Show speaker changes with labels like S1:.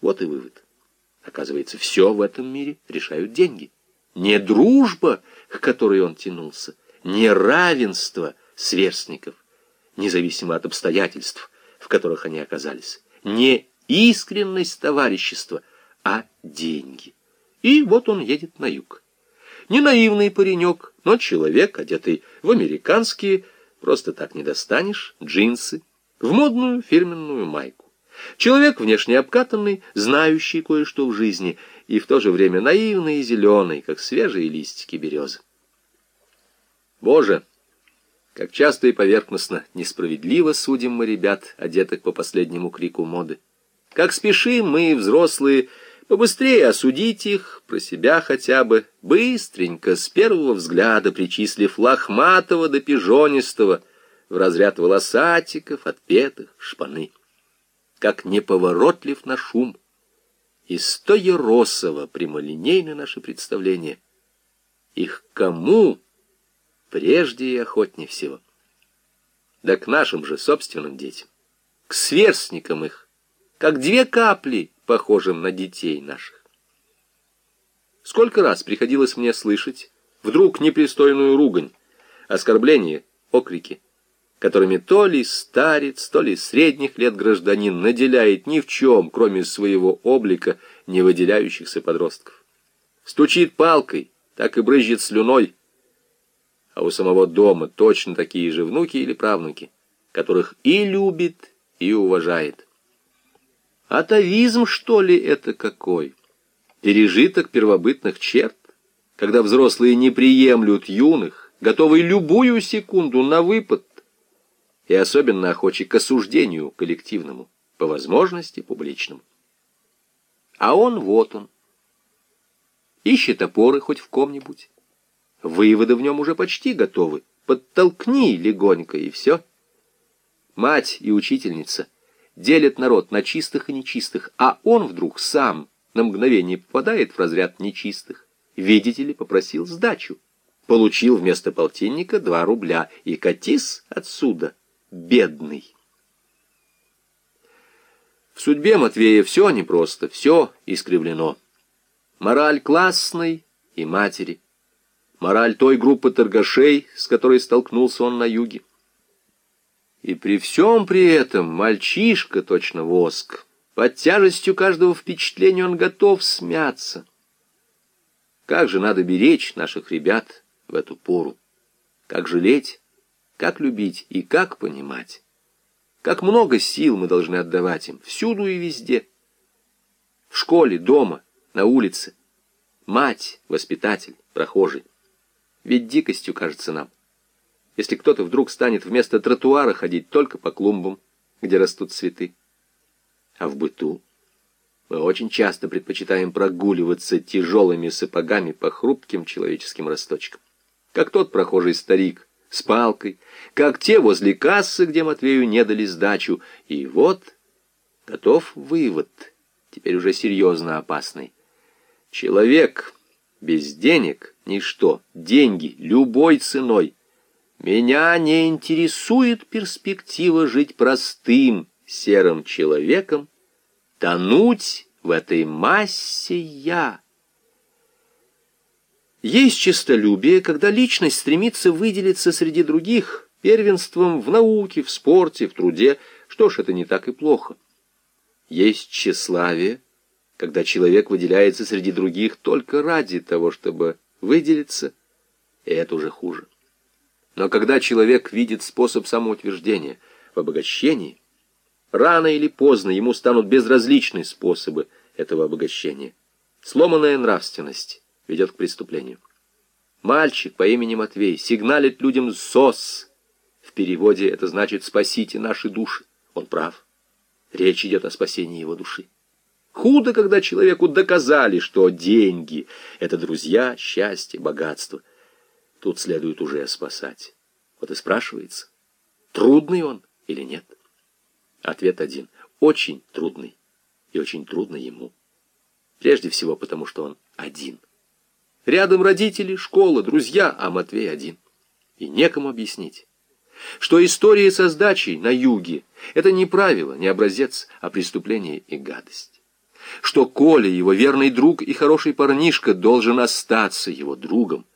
S1: Вот и вывод. Оказывается, все в этом мире решают деньги. Не дружба, к которой он тянулся, не равенство сверстников, независимо от обстоятельств, в которых они оказались, не искренность товарищества, а деньги. И вот он едет на юг. Не наивный паренек, но человек, одетый в американские, просто так не достанешь, джинсы, в модную фирменную майку. Человек внешне обкатанный, знающий кое-что в жизни, и в то же время наивный и зеленый, как свежие листики березы. Боже, как часто и поверхностно, несправедливо судим мы ребят, одетых по последнему крику моды. Как спешим мы, взрослые, побыстрее осудить их, про себя хотя бы, быстренько, с первого взгляда причислив лохматого до пижонистого, в разряд волосатиков, отпетых, шпаны как неповоротлив на шум. И стоеросово прямолинейны наши представления. Их кому прежде и охотнее всего? Да к нашим же собственным детям, к сверстникам их, как две капли, похожим на детей наших. Сколько раз приходилось мне слышать вдруг непристойную ругань, оскорбление, окрики — которыми то ли старец, то ли средних лет гражданин наделяет ни в чем, кроме своего облика, не выделяющихся подростков. Стучит палкой, так и брызжет слюной, а у самого дома точно такие же внуки или правнуки, которых и любит, и уважает. Атовизм, что ли, это какой? Пережиток первобытных черт, когда взрослые не приемлют юных, готовые любую секунду на выпад, и особенно охочи к осуждению коллективному, по возможности публичному. А он вот он. Ищет опоры хоть в ком-нибудь. Выводы в нем уже почти готовы. Подтолкни легонько, и все. Мать и учительница делят народ на чистых и нечистых, а он вдруг сам на мгновение попадает в разряд нечистых. Видите ли, попросил сдачу. Получил вместо полтинника два рубля и катись отсюда бедный. В судьбе Матвея все непросто, все искривлено. Мораль классной и матери. Мораль той группы торгашей, с которой столкнулся он на юге. И при всем при этом мальчишка точно воск. Под тяжестью каждого впечатления он готов смяться. Как же надо беречь наших ребят в эту пору? Как жалеть? Как любить и как понимать. Как много сил мы должны отдавать им, всюду и везде. В школе, дома, на улице. Мать, воспитатель, прохожий. Ведь дикостью кажется нам. Если кто-то вдруг станет вместо тротуара ходить только по клумбам, где растут цветы. А в быту мы очень часто предпочитаем прогуливаться тяжелыми сапогами по хрупким человеческим росточкам. Как тот прохожий старик, с палкой, как те возле кассы, где Матвею не дали сдачу. И вот готов вывод, теперь уже серьезно опасный. Человек без денег — ничто, деньги любой ценой. Меня не интересует перспектива жить простым, серым человеком, тонуть в этой массе я. Есть честолюбие, когда личность стремится выделиться среди других первенством в науке, в спорте, в труде. Что ж, это не так и плохо. Есть тщеславие, когда человек выделяется среди других только ради того, чтобы выделиться, и это уже хуже. Но когда человек видит способ самоутверждения в обогащении, рано или поздно ему станут безразличны способы этого обогащения. Сломанная нравственность, ведет к преступлению. Мальчик по имени Матвей сигналит людям «СОС». В переводе это значит «спасите наши души». Он прав. Речь идет о спасении его души. Худо, когда человеку доказали, что деньги — это друзья, счастье, богатство. Тут следует уже спасать. Вот и спрашивается, трудный он или нет? Ответ один — очень трудный. И очень трудно ему. Прежде всего потому, что он один — Рядом родители, школа, друзья, а Матвей один. И некому объяснить, что история со сдачей на юге — это не правило, не образец, а преступление и гадость. что Коля, его верный друг и хороший парнишка, должен остаться его другом.